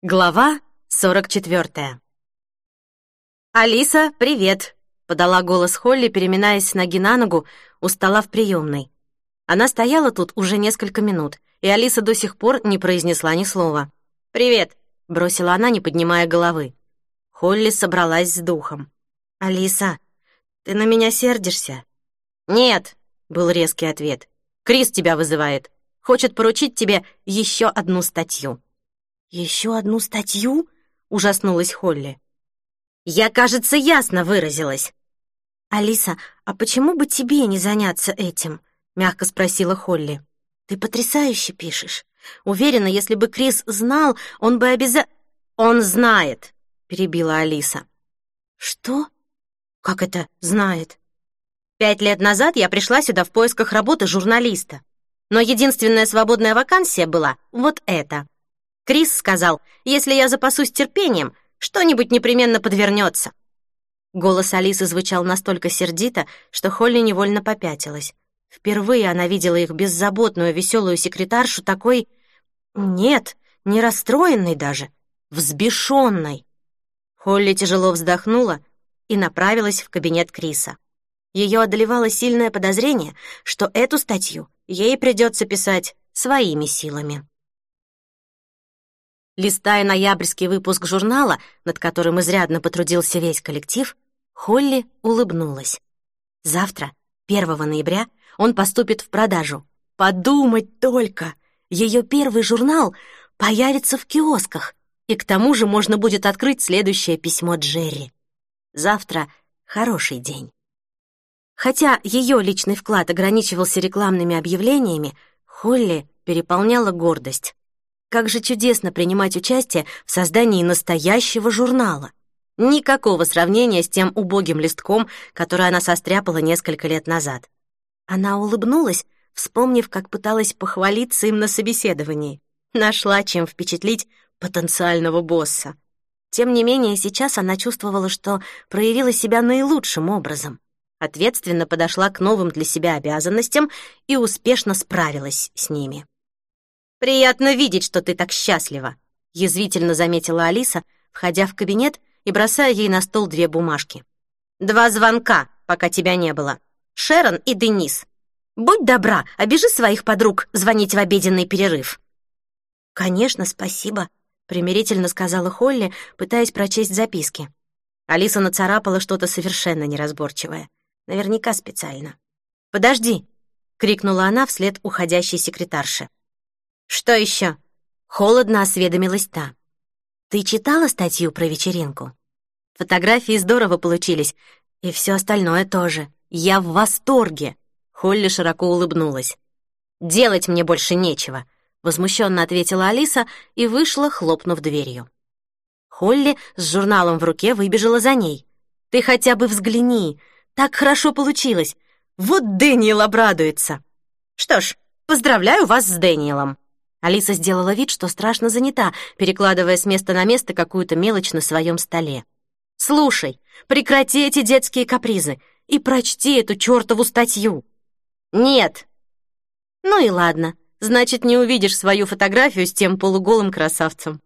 Глава 44. «Алиса, привет!» — подала голос Холли, переминаясь с ноги на ногу у стола в приемной. Она стояла тут уже несколько минут, и Алиса до сих пор не произнесла ни слова. «Привет!» — бросила она, не поднимая головы. Холли собралась с духом. «Алиса, ты на меня сердишься?» «Нет!» — был резкий ответ. «Крис тебя вызывает. Хочет поручить тебе еще одну статью». «Еще одну статью?» — ужаснулась Холли. «Я, кажется, ясно выразилась». «Алиса, а почему бы тебе не заняться этим?» — мягко спросила Холли. «Ты потрясающе пишешь. Уверена, если бы Крис знал, он бы обязательно...» «Он знает», — перебила Алиса. «Что? Как это знает?» «Пять лет назад я пришла сюда в поисках работы журналиста. Но единственная свободная вакансия была вот эта. Крис сказал, если я запасусь терпением, что-нибудь непременно подвернется. Голос Алисы звучал настолько сердито, что Холли невольно попятилась. Впервые она видела их беззаботную, веселую секретаршу такой... Нет, не расстроенной даже, взбешенной. Холли тяжело вздохнула и направилась в кабинет Криса. Ее одолевало сильное подозрение, что эту статью ей придется писать своими силами. Листая ноябрьский выпуск журнала, над которым изрядно потрудился весь коллектив, Холли улыбнулась. Завтра, 1 ноября, он поступит в продажу. Подумать только! Ее первый журнал появится в киосках, и к тому же можно будет открыть следующее письмо Джерри. Завтра хороший день. Хотя ее личный вклад ограничивался рекламными объявлениями, Холли переполняла гордость. Как же чудесно принимать участие в создании настоящего журнала. Никакого сравнения с тем убогим листком, который она состряпала несколько лет назад. Она улыбнулась, вспомнив, как пыталась похвалиться им на собеседовании. Нашла чем впечатлить потенциального босса. Тем не менее, сейчас она чувствовала, что проявила себя наилучшим образом. Ответственно подошла к новым для себя обязанностям и успешно справилась с ними. «Приятно видеть, что ты так счастлива», — язвительно заметила Алиса, входя в кабинет и бросая ей на стол две бумажки. «Два звонка, пока тебя не было. Шерон и Денис. Будь добра, обижи своих подруг звонить в обеденный перерыв». «Конечно, спасибо», — примирительно сказала Холли, пытаясь прочесть записки. Алиса нацарапала что-то совершенно неразборчивое. Наверняка специально. «Подожди!» — крикнула она вслед уходящей секретарше. «Что еще?» — холодно осведомилась та. «Ты читала статью про вечеринку? Фотографии здорово получились, и все остальное тоже. Я в восторге!» Холли широко улыбнулась. «Делать мне больше нечего», — возмущенно ответила Алиса и вышла, хлопнув дверью. Холли с журналом в руке выбежала за ней. «Ты хотя бы взгляни! Так хорошо получилось! Вот Дэниел обрадуется!» «Что ж, поздравляю вас с Дэниелом!» Алиса сделала вид, что страшно занята, перекладывая с места на место какую-то мелочь на своем столе. «Слушай, прекрати эти детские капризы и прочти эту чертову статью!» «Нет!» «Ну и ладно, значит, не увидишь свою фотографию с тем полуголым красавцем».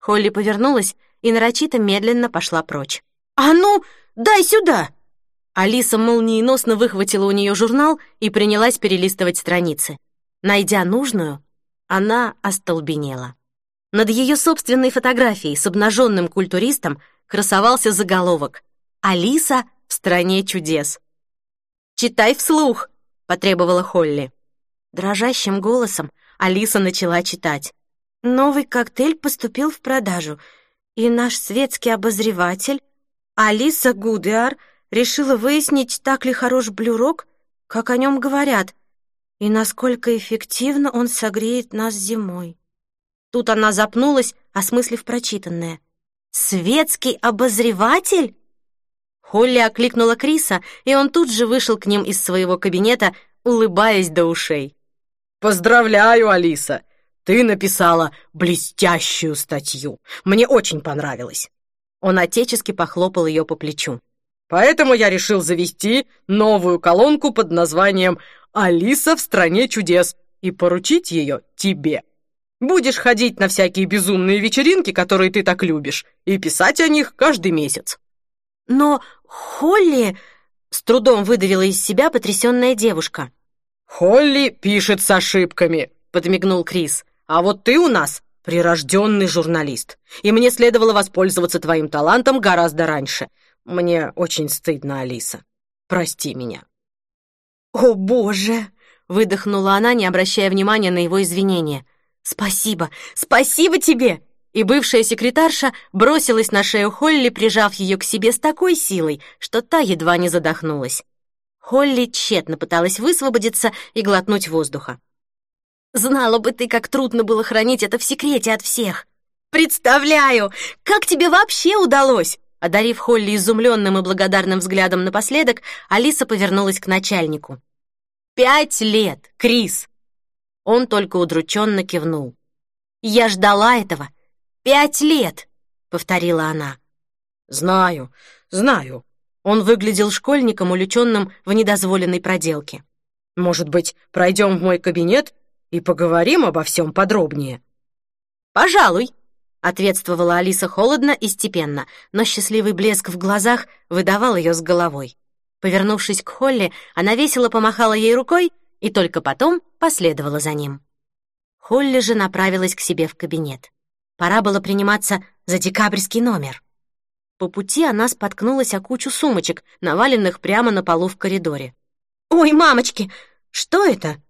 Холли повернулась и нарочито медленно пошла прочь. «А ну, дай сюда!» Алиса молниеносно выхватила у нее журнал и принялась перелистывать страницы. Найдя нужную, она остолбенела. Над ее собственной фотографией с обнаженным культуристом красовался заголовок «Алиса в стране чудес». «Читай вслух», — потребовала Холли. Дрожащим голосом Алиса начала читать. «Новый коктейль поступил в продажу, и наш светский обозреватель Алиса Гудеар решила выяснить, так ли хорош блюрок, как о нем говорят, и насколько эффективно он согреет нас зимой. Тут она запнулась, осмыслив прочитанное. «Светский обозреватель?» Холли окликнула Криса, и он тут же вышел к ним из своего кабинета, улыбаясь до ушей. «Поздравляю, Алиса! Ты написала блестящую статью. Мне очень понравилось». Он отечески похлопал ее по плечу. «Поэтому я решил завести новую колонку под названием «Алиса в стране чудес» и поручить ее тебе. Будешь ходить на всякие безумные вечеринки, которые ты так любишь, и писать о них каждый месяц». «Но Холли...» — с трудом выдавила из себя потрясенная девушка. «Холли пишет с ошибками», — подмигнул Крис. «А вот ты у нас прирожденный журналист, и мне следовало воспользоваться твоим талантом гораздо раньше. Мне очень стыдно, Алиса. Прости меня». «О, боже!» — выдохнула она, не обращая внимания на его извинения. «Спасибо! Спасибо тебе!» И бывшая секретарша бросилась на шею Холли, прижав ее к себе с такой силой, что та едва не задохнулась. Холли тщетно пыталась высвободиться и глотнуть воздуха. «Знала бы ты, как трудно было хранить это в секрете от всех! Представляю, как тебе вообще удалось!» Одарив Холли изумленным и благодарным взглядом напоследок, Алиса повернулась к начальнику. «Пять лет, Крис!» Он только удрученно кивнул. «Я ждала этого. Пять лет!» — повторила она. «Знаю, знаю», он выглядел школьником, увлеченным в недозволенной проделке. «Может быть, пройдем в мой кабинет и поговорим обо всем подробнее?» «Пожалуй», — ответствовала Алиса холодно и степенно, но счастливый блеск в глазах выдавал ее с головой. Повернувшись к Холли, она весело помахала ей рукой и только потом последовала за ним. Холли же направилась к себе в кабинет. Пора было приниматься за декабрьский номер. По пути она споткнулась о кучу сумочек, наваленных прямо на полу в коридоре. «Ой, мамочки, что это?»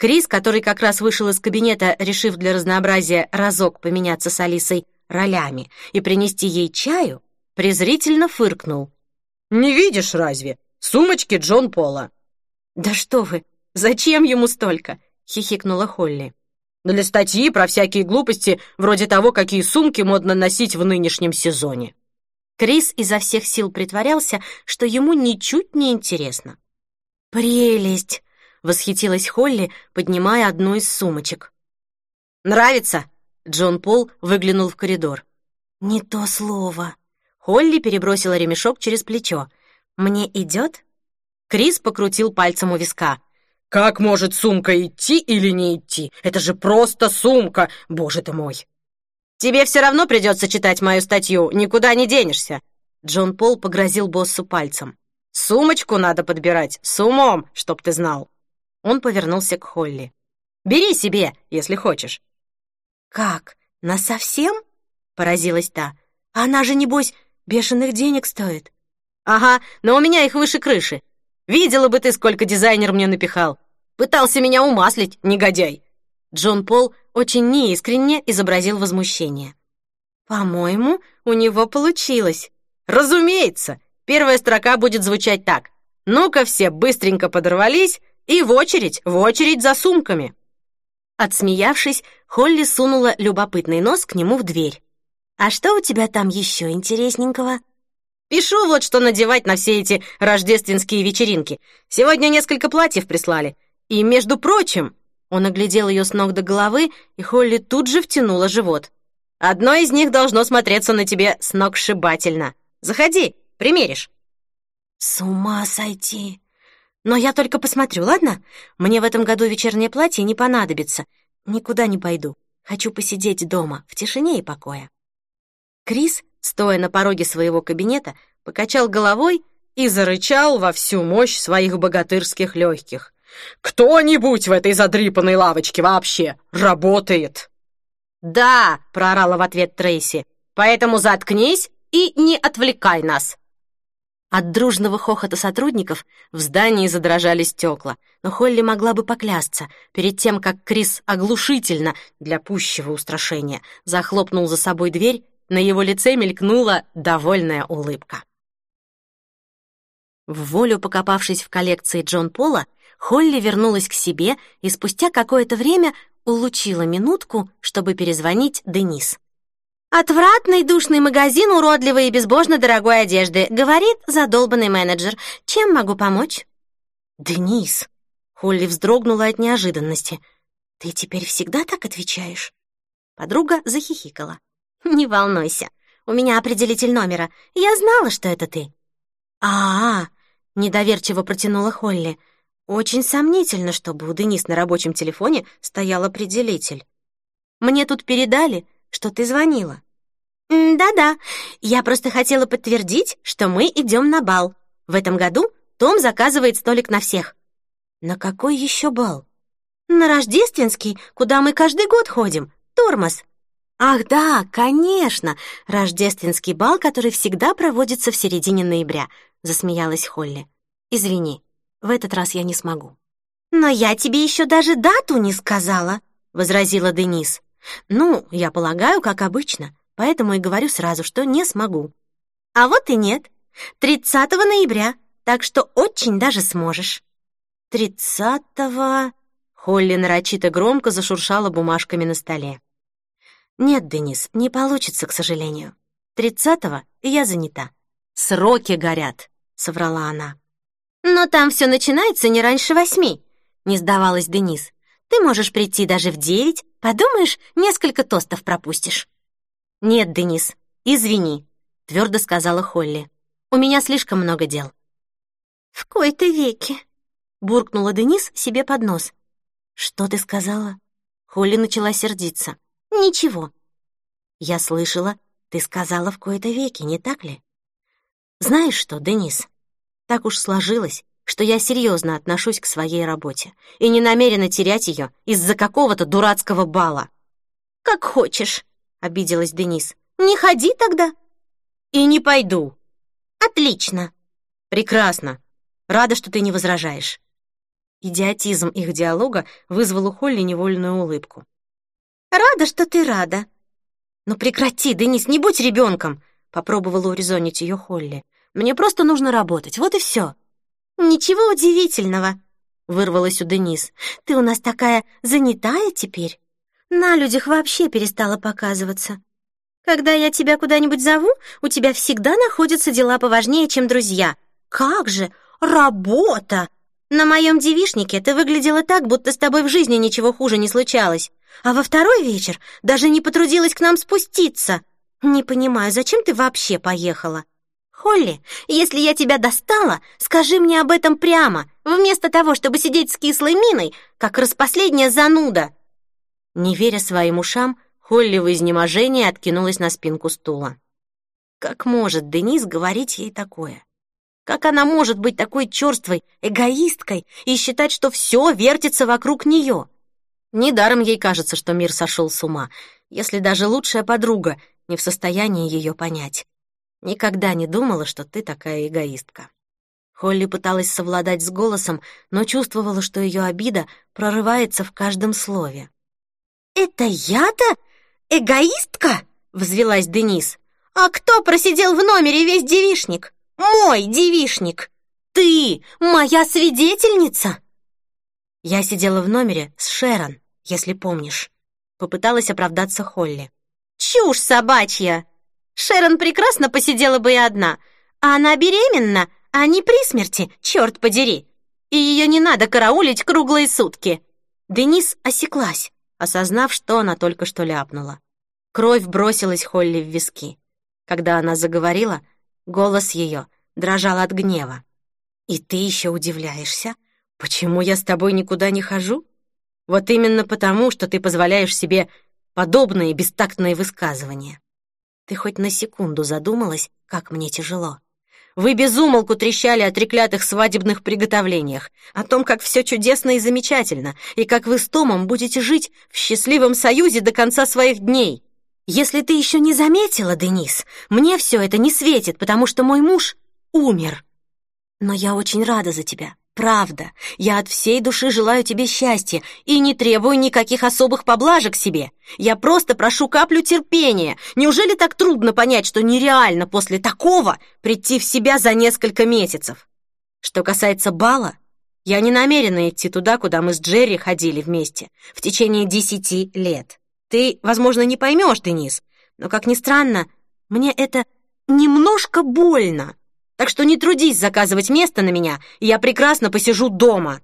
Крис, который как раз вышел из кабинета, решив для разнообразия разок поменяться с Алисой ролями и принести ей чаю, презрительно фыркнул. «Не видишь разве? Сумочки Джон Пола». «Да что вы, зачем ему столько?» — хихикнула Холли. «Для статьи про всякие глупости, вроде того, какие сумки модно носить в нынешнем сезоне». Крис изо всех сил притворялся, что ему ничуть не интересно. «Прелесть!» — восхитилась Холли, поднимая одну из сумочек. «Нравится?» — Джон Пол выглянул в коридор. «Не то слово». Холли перебросила ремешок через плечо. «Мне идет?» Крис покрутил пальцем у виска. «Как может сумка идти или не идти? Это же просто сумка, боже ты мой!» «Тебе все равно придется читать мою статью, никуда не денешься!» Джон Пол погрозил боссу пальцем. «Сумочку надо подбирать с умом, чтоб ты знал!» Он повернулся к Холли. «Бери себе, если хочешь!» «Как? Насовсем?» — поразилась та. «Она же, небось, бешеных денег стоит!» «Ага, но у меня их выше крыши. Видела бы ты, сколько дизайнер мне напихал. Пытался меня умаслить, негодяй!» Джон Пол очень неискренне изобразил возмущение. «По-моему, у него получилось». «Разумеется! Первая строка будет звучать так. Ну-ка все быстренько подорвались и в очередь, в очередь за сумками». Отсмеявшись, Холли сунула любопытный нос к нему в дверь. «А что у тебя там еще интересненького?» «Пишу вот, что надевать на все эти рождественские вечеринки. Сегодня несколько платьев прислали. И, между прочим, он оглядел ее с ног до головы, и Холли тут же втянула живот. «Одно из них должно смотреться на тебе сногсшибательно. Заходи, примеришь». «С ума сойти! Но я только посмотрю, ладно? Мне в этом году вечернее платье не понадобится. Никуда не пойду. Хочу посидеть дома, в тишине и покое». Крис, стоя на пороге своего кабинета, покачал головой и зарычал во всю мощь своих богатырских легких. Кто-нибудь в этой задрипанной лавочке вообще работает?» «Да!» — проорала в ответ Трейси. «Поэтому заткнись и не отвлекай нас!» От дружного хохота сотрудников в здании задрожали стекла, но Холли могла бы поклясться, перед тем, как Крис оглушительно, для пущего устрашения, захлопнул за собой дверь, на его лице мелькнула довольная улыбка. В волю покопавшись в коллекции Джон Пола, Холли вернулась к себе и спустя какое-то время улучила минутку, чтобы перезвонить Денис. «Отвратный душный магазин уродливой и безбожно дорогой одежды», — говорит задолбанный менеджер. «Чем могу помочь?» «Денис!» — Холли вздрогнула от неожиданности. «Ты теперь всегда так отвечаешь?» Подруга захихикала. «Не волнуйся, у меня определитель номера. Я знала, что это ты». «А-а-а!» — недоверчиво протянула Холли. Очень сомнительно, чтобы у Денис на рабочем телефоне стоял определитель. Мне тут передали, что ты звонила». «Да-да, я просто хотела подтвердить, что мы идем на бал. В этом году Том заказывает столик на всех». «На какой еще бал?» «На рождественский, куда мы каждый год ходим. Тормоз». «Ах да, конечно, рождественский бал, который всегда проводится в середине ноября», — засмеялась Холли. «Извини, в этот раз я не смогу». «Но я тебе еще даже дату не сказала», — возразила Денис. «Ну, я полагаю, как обычно, поэтому и говорю сразу, что не смогу». «А вот и нет. 30 ноября, так что очень даже сможешь». «Тридцатого...» Холли нарочито громко зашуршала бумажками на столе. «Нет, Денис, не получится, к сожалению. Тридцатого я занята. Сроки горят», — соврала она. «Но там все начинается не раньше восьми», — не сдавалась Денис. «Ты можешь прийти даже в девять, подумаешь, несколько тостов пропустишь». «Нет, Денис, извини», — твердо сказала Холли. «У меня слишком много дел». «В кои-то веки», — буркнула Денис себе под нос. «Что ты сказала?» Холли начала сердиться. «Ничего». «Я слышала, ты сказала в кои-то веки, не так ли?» «Знаешь что, Денис, так уж сложилось, что я серьезно отношусь к своей работе и не намерена терять ее из-за какого-то дурацкого бала». «Как хочешь», — обиделась Денис. «Не ходи тогда». «И не пойду». «Отлично». «Прекрасно. Рада, что ты не возражаешь». Идиотизм их диалога вызвал у Холли невольную улыбку. «Рада, что ты рада». «Ну прекрати, Денис, не будь ребенком!» — попробовала урезонить ее Холли. «Мне просто нужно работать, вот и все». «Ничего удивительного», — вырвалась у Денис. «Ты у нас такая занятая теперь. На людях вообще перестала показываться. Когда я тебя куда-нибудь зову, у тебя всегда находятся дела поважнее, чем друзья. Как же, работа! На моем девишнике ты выглядела так, будто с тобой в жизни ничего хуже не случалось. А во второй вечер даже не потрудилась к нам спуститься. Не понимаю, зачем ты вообще поехала? Холли, если я тебя достала, скажи мне об этом прямо, вместо того, чтобы сидеть с кислой миной, как распоследняя зануда. Не веря своим ушам, Холли в изнеможении откинулась на спинку стула. Как может Денис говорить ей такое? Как она может быть такой черствой, эгоисткой и считать, что все вертится вокруг нее? Недаром ей кажется, что мир сошел с ума, если даже лучшая подруга не в состоянии ее понять. Никогда не думала, что ты такая эгоистка. Холли пыталась совладать с голосом, но чувствовала, что ее обида прорывается в каждом слове. «Это я-то эгоистка?» — взвелась Денис. «А кто просидел в номере весь девишник? Мой девишник! Ты моя свидетельница!» Я сидела в номере с Шерон, если помнишь. Попыталась оправдаться Холли. «Чушь собачья! Шерон прекрасно посидела бы и одна. А она беременна, а не при смерти, черт подери. И ее не надо караулить круглые сутки». Денис осеклась, осознав, что она только что ляпнула. Кровь бросилась Холли в виски. Когда она заговорила, голос ее дрожал от гнева. «И ты еще удивляешься, почему я с тобой никуда не хожу? Вот именно потому, что ты позволяешь себе подобные бестактные высказывания. Ты хоть на секунду задумалась, как мне тяжело? Вы безумолку трещали о треклятых свадебных приготовлениях, о том, как все чудесно и замечательно, и как вы с Томом будете жить в счастливом союзе до конца своих дней. Если ты еще не заметила, Денис, мне все это не светит, потому что мой муж умер. Но я очень рада за тебя. Правда, я от всей души желаю тебе счастья и не требую никаких особых поблажек себе. Я просто прошу каплю терпения. Неужели так трудно понять, что нереально после такого прийти в себя за несколько месяцев? Что касается бала, я не намерена идти туда, куда мы с Джерри ходили вместе в течение десяти лет. Ты, возможно, не поймешь, Денис, но, как ни странно, мне это немножко больно. Так что не трудись заказывать место на меня, и я прекрасно посижу дома».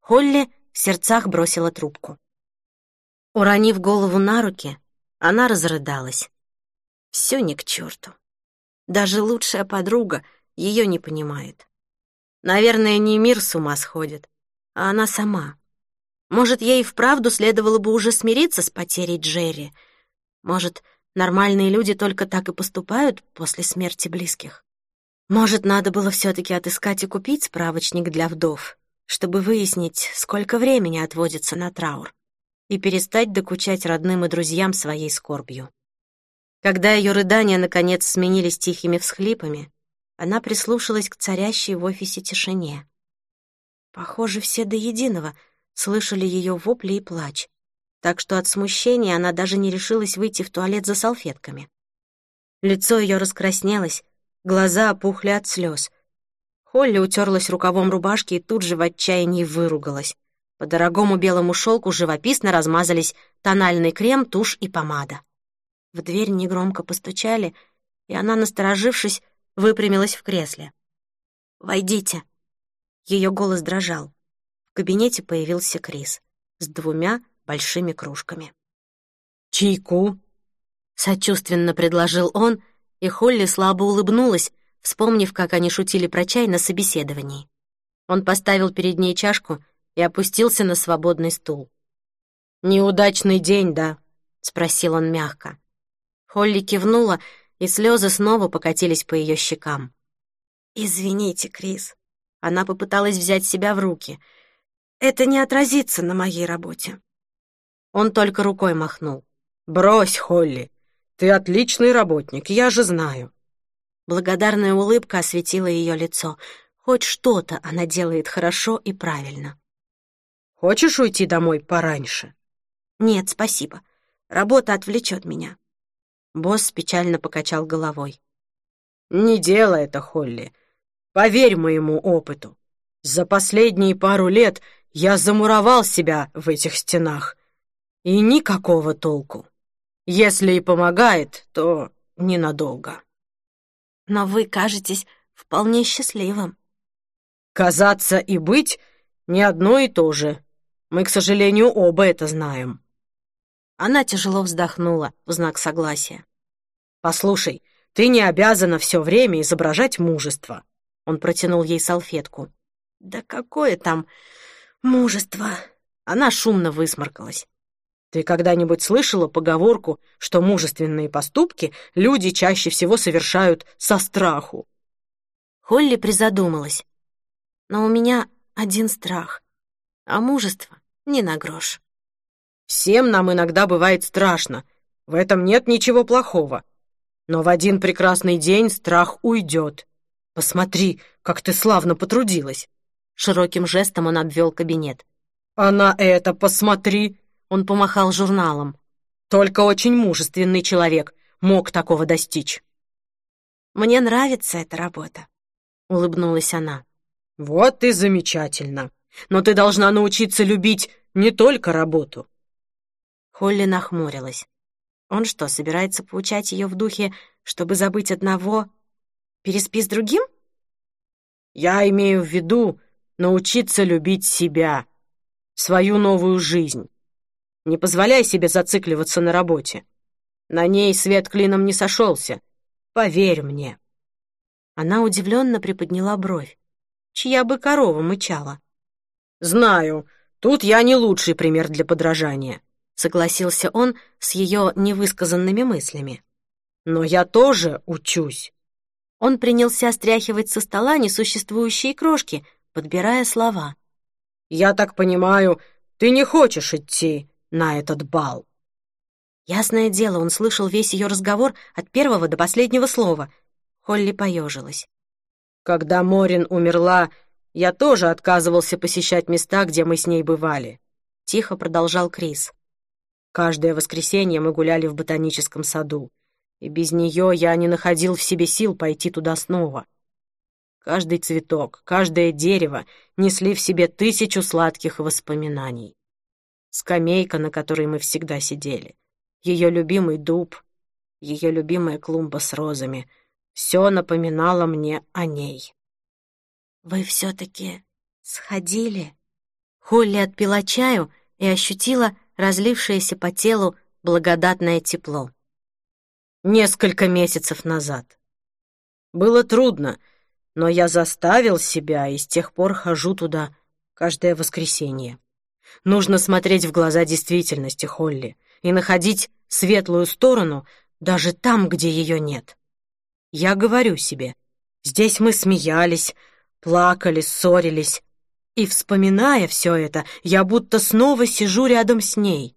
Холли в сердцах бросила трубку. Уронив голову на руки, она разрыдалась. Все не к черту. Даже лучшая подруга ее не понимает. Наверное, не мир с ума сходит, а она сама. Может, ей вправду следовало бы уже смириться с потерей Джерри? Может, нормальные люди только так и поступают после смерти близких? Может, надо было все-таки отыскать и купить справочник для вдов, чтобы выяснить, сколько времени отводится на траур, и перестать докучать родным и друзьям своей скорбью. Когда ее рыдания наконец сменились тихими всхлипами, она прислушалась к царящей в офисе тишине. Похоже, все до единого слышали ее вопли и плач, так что от смущения она даже не решилась выйти в туалет за салфетками. Лицо ее раскраснелось, глаза опухли от слез. Холли утерлась рукавом рубашки и тут же в отчаянии выругалась. По дорогому белому шелку живописно размазались тональный крем, тушь и помада. В дверь негромко постучали, и она, насторожившись, выпрямилась в кресле. «Войдите». Ее голос дрожал. В кабинете появился Крис с двумя большими кружками. «Чайку?» — сочувственно предложил он, и Холли слабо улыбнулась, вспомнив, как они шутили про чай на собеседовании. Он поставил перед ней чашку и опустился на свободный стул. «Неудачный день, да?» — спросил он мягко. Холли кивнула, и слезы снова покатились по ее щекам. «Извините, Крис». Она попыталась взять себя в руки. «Это не отразится на моей работе». Он только рукой махнул. «Брось, Холли, ты отличный работник, я же знаю». Благодарная улыбка осветила ее лицо. Хоть что-то она делает хорошо и правильно. «Хочешь уйти домой пораньше?» «Нет, спасибо. Работа отвлечет меня». Босс печально покачал головой. «Не делай это, Холли. Поверь моему опыту. За последние пару лет я замуровал себя в этих стенах. И никакого толку. Если и помогает, то ненадолго». «Но вы кажетесь вполне счастливым». «Казаться и быть — не одно и то же. Мы, к сожалению, оба это знаем». Она тяжело вздохнула в знак согласия. «Послушай, ты не обязана все время изображать мужество». Он протянул ей салфетку. «Да какое там мужество!» Она шумно высморкалась. «Ты когда-нибудь слышала поговорку, что мужественные поступки люди чаще всего совершают со страху?» Холли призадумалась. «Но у меня один страх, а мужество не на грош». Всем нам иногда бывает страшно. В этом нет ничего плохого. Но в один прекрасный день страх уйдет. Посмотри, как ты славно потрудилась. Широким жестом он обвел кабинет. А на это посмотри. Он помахал журналом. Только очень мужественный человек мог такого достичь. Мне нравится эта работа, улыбнулась она. Вот и замечательно. Но ты должна научиться любить не только работу. Холли нахмурилась. Он что, собирается поучать ее в духе, чтобы забыть одного, переспи с другим? Я имею в виду научиться любить себя, свою новую жизнь. Не позволяй себе зацикливаться на работе. На ней свет клином не сошелся. Поверь мне. Она удивленно приподняла бровь. Чья бы корова мычала? Знаю, тут я не лучший пример для подражания согласился он с ее невысказанными мыслями. «Но я тоже учусь». Он принялся стряхивать со стола несуществующие крошки, подбирая слова. «Я так понимаю, ты не хочешь идти на этот бал?» Ясное дело, он слышал весь ее разговор от первого до последнего слова. Холли поежилась. «Когда Морин умерла, я тоже отказывался посещать места, где мы с ней бывали», — тихо продолжал Крис. Каждое воскресенье мы гуляли в ботаническом саду, и без нее я не находил в себе сил пойти туда снова. Каждый цветок, каждое дерево несли в себе тысячу сладких воспоминаний. Скамейка, на которой мы всегда сидели, ее любимый дуб, ее любимая клумба с розами — все напоминало мне о ней. «Вы все-таки сходили?» Холли отпила чаю и ощутила, разлившееся по телу благодатное тепло. Несколько месяцев назад. Было трудно, но я заставил себя и с тех пор хожу туда каждое воскресенье. Нужно смотреть в глаза действительности, Холли, и находить светлую сторону даже там, где ее нет. Я говорю себе, здесь мы смеялись, плакали, ссорились, и, вспоминая все это, я будто снова сижу рядом с ней.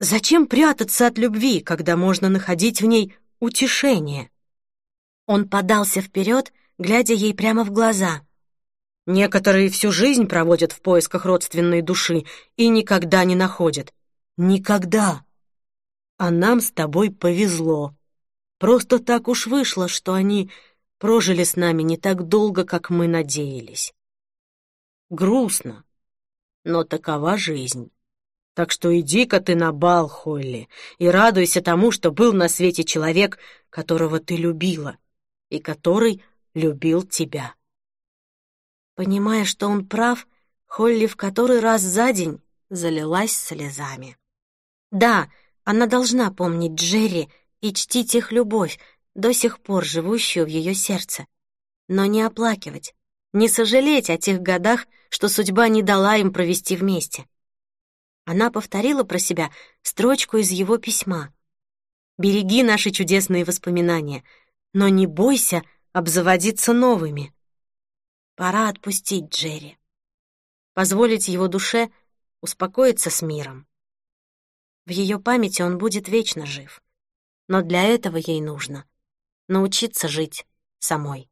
Зачем прятаться от любви, когда можно находить в ней утешение? Он подался вперед, глядя ей прямо в глаза. Некоторые всю жизнь проводят в поисках родственной души и никогда не находят. Никогда. А нам с тобой повезло. Просто так уж вышло, что они прожили с нами не так долго, как мы надеялись. Грустно, но такова жизнь. Так что иди-ка ты на бал, Холли, и радуйся тому, что был на свете человек, которого ты любила, и который любил тебя. Понимая, что он прав, Холли в который раз за день залилась слезами. Да, она должна помнить Джерри и чтить их любовь, до сих пор живущую в ее сердце, но не оплакивать, не сожалеть о тех годах, что судьба не дала им провести вместе. Она повторила про себя строчку из его письма. «Береги наши чудесные воспоминания, но не бойся обзаводиться новыми». Пора отпустить Джерри. Позволить его душе успокоиться с миром. В ее памяти он будет вечно жив. Но для этого ей нужно научиться жить самой.